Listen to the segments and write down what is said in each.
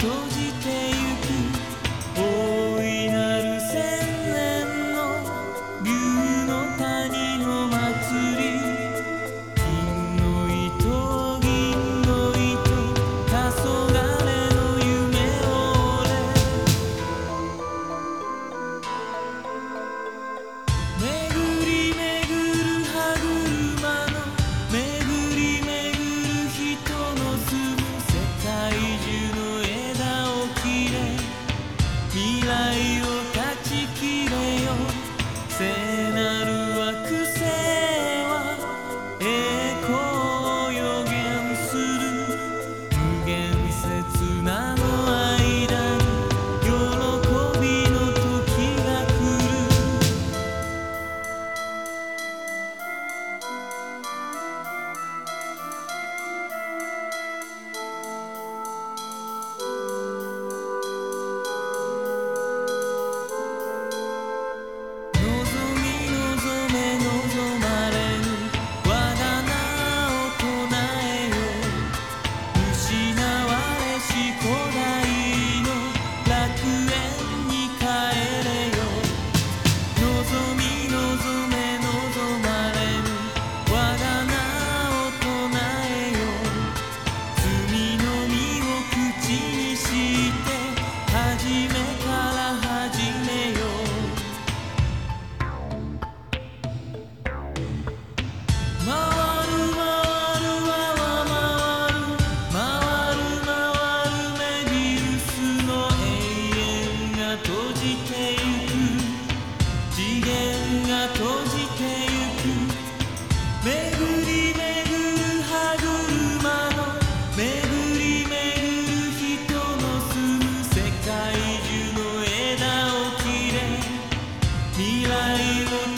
close 閉じてゆく次元が閉じてゆく。巡り巡る歯車の巡り巡る人の住む世界中の枝を切れ。未来を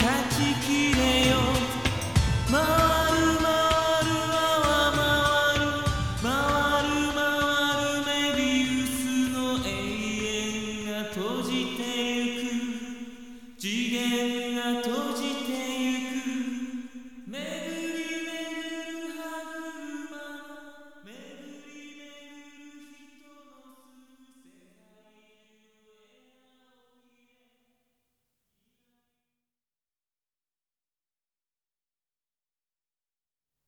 閉じてゆく次元が